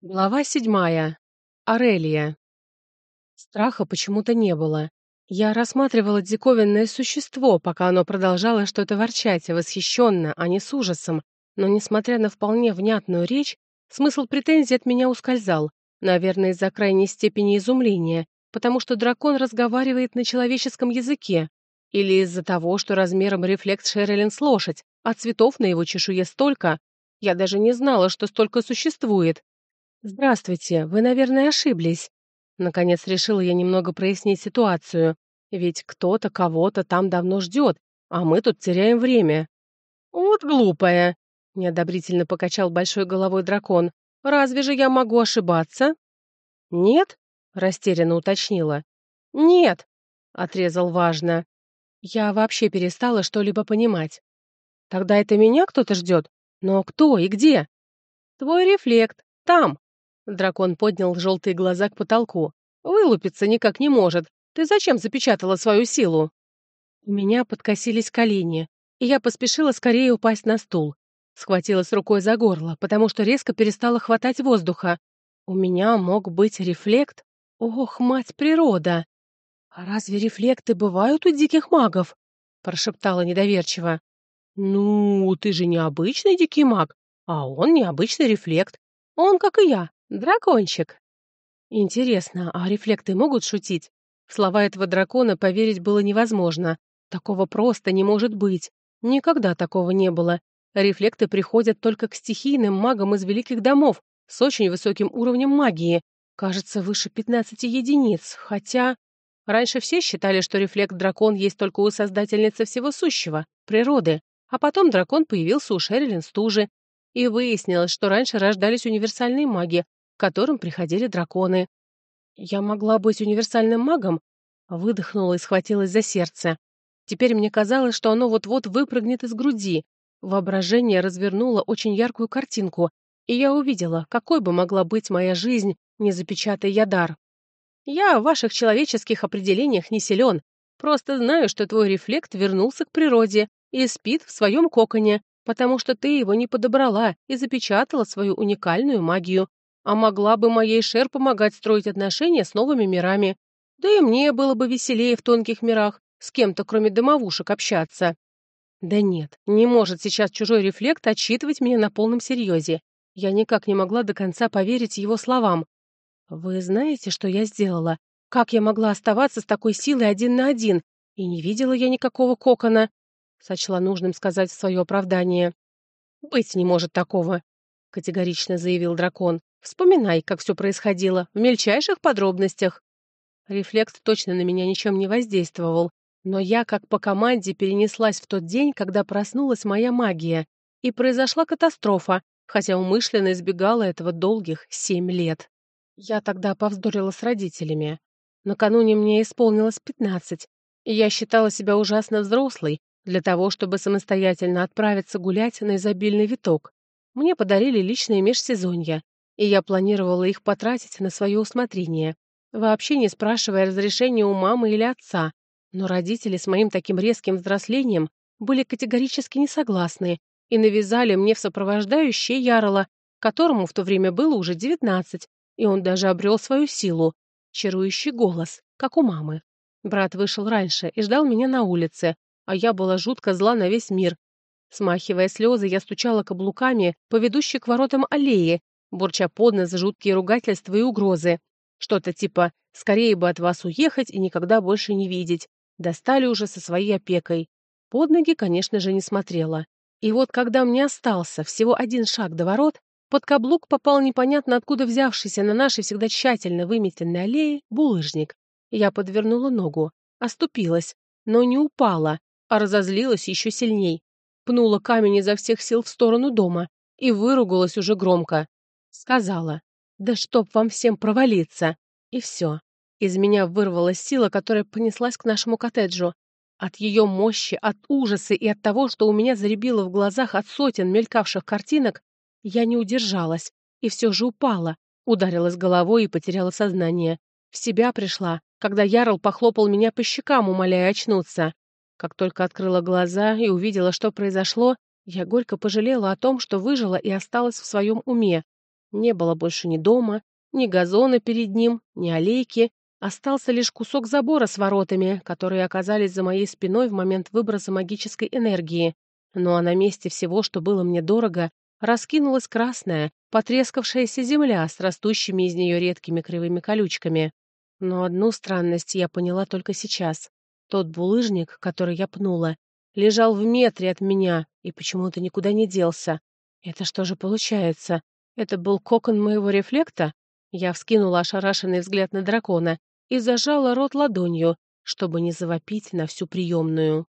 Глава седьмая. Арелия. Страха почему-то не было. Я рассматривала диковинное существо, пока оно продолжало что-то ворчать, восхищенно, а не с ужасом. Но, несмотря на вполне внятную речь, смысл претензий от меня ускользал, наверное, из-за крайней степени изумления, потому что дракон разговаривает на человеческом языке, или из-за того, что размером рефлекс Шерилин с лошадь, а цветов на его чешуе столько. Я даже не знала, что столько существует. «Здравствуйте, вы, наверное, ошиблись». Наконец решила я немного прояснить ситуацию, ведь кто-то кого-то там давно ждет, а мы тут теряем время. «Вот глупая!» — неодобрительно покачал большой головой дракон. «Разве же я могу ошибаться?» «Нет?» — растерянно уточнила. «Нет!» — отрезал важно. Я вообще перестала что-либо понимать. «Тогда это меня кто-то ждет? Но кто и где?» «Твой рефлект. Там!» Дракон поднял желтые глаза к потолку. «Вылупиться никак не может. Ты зачем запечатала свою силу?» У меня подкосились колени, и я поспешила скорее упасть на стул. Схватилась рукой за горло, потому что резко перестала хватать воздуха. У меня мог быть рефлект? Ох, мать природа! «А разве рефлекты бывают у диких магов?» — прошептала недоверчиво. «Ну, ты же необычный дикий маг, а он необычный рефлект. Он, как и я, Дракончик. Интересно, а рефлекты могут шутить? В слова этого дракона поверить было невозможно. Такого просто не может быть. Никогда такого не было. Рефлекты приходят только к стихийным магам из великих домов с очень высоким уровнем магии. Кажется, выше 15 единиц, хотя... Раньше все считали, что рефлект-дракон есть только у создательницы всего сущего, природы. А потом дракон появился у Шерилин Стужи. И выяснилось, что раньше рождались универсальные маги, к которым приходили драконы. Я могла быть универсальным магом, выдохнула и схватилась за сердце. Теперь мне казалось, что оно вот-вот выпрыгнет из груди. Воображение развернуло очень яркую картинку, и я увидела, какой бы могла быть моя жизнь, не запечатая я дар. Я в ваших человеческих определениях не силен, просто знаю, что твой рефлект вернулся к природе и спит в своем коконе, потому что ты его не подобрала и запечатала свою уникальную магию. А могла бы моей Шер помогать строить отношения с новыми мирами. Да и мне было бы веселее в тонких мирах, с кем-то, кроме домовушек, общаться. Да нет, не может сейчас чужой рефлект отчитывать меня на полном серьезе. Я никак не могла до конца поверить его словам. Вы знаете, что я сделала? Как я могла оставаться с такой силой один на один? И не видела я никакого кокона. Сочла нужным сказать свое оправдание. «Быть не может такого», — категорично заявил дракон. Вспоминай, как все происходило, в мельчайших подробностях. Рефлекс точно на меня ничем не воздействовал, но я, как по команде, перенеслась в тот день, когда проснулась моя магия, и произошла катастрофа, хотя умышленно избегала этого долгих семь лет. Я тогда повздорила с родителями. Накануне мне исполнилось пятнадцать, и я считала себя ужасно взрослой для того, чтобы самостоятельно отправиться гулять на изобильный виток. Мне подарили личные межсезонья, и я планировала их потратить на свое усмотрение, вообще не спрашивая разрешения у мамы или отца. Но родители с моим таким резким взрослением были категорически не согласны и навязали мне в сопровождающее Ярла, которому в то время было уже девятнадцать, и он даже обрел свою силу, чарующий голос, как у мамы. Брат вышел раньше и ждал меня на улице, а я была жутко зла на весь мир. Смахивая слезы, я стучала каблуками по ведущей к воротам аллеи бурча под нос жуткие ругательства и угрозы. Что-то типа «скорее бы от вас уехать и никогда больше не видеть». Достали уже со своей опекой. Под ноги, конечно же, не смотрела. И вот когда мне остался всего один шаг до ворот, под каблук попал непонятно откуда взявшийся на нашей всегда тщательно выметенной аллее булыжник. Я подвернула ногу, оступилась, но не упала, а разозлилась еще сильней. Пнула камень изо всех сил в сторону дома и выругалась уже громко. Сказала, да чтоб вам всем провалиться. И все. Из меня вырвалась сила, которая понеслась к нашему коттеджу. От ее мощи, от ужаса и от того, что у меня заребило в глазах от сотен мелькавших картинок, я не удержалась и все же упала, ударилась головой и потеряла сознание. В себя пришла, когда Ярл похлопал меня по щекам, умоляя очнуться. Как только открыла глаза и увидела, что произошло, я горько пожалела о том, что выжила и осталась в своем уме. Не было больше ни дома, ни газона перед ним, ни аллейки. Остался лишь кусок забора с воротами, которые оказались за моей спиной в момент выброса магической энергии. Ну а на месте всего, что было мне дорого, раскинулась красная, потрескавшаяся земля с растущими из нее редкими кривыми колючками. Но одну странность я поняла только сейчас. Тот булыжник, который я пнула, лежал в метре от меня и почему-то никуда не делся. Это что же получается? Это был кокон моего рефлекта? Я вскинула ошарашенный взгляд на дракона и зажала рот ладонью, чтобы не завопить на всю приемную.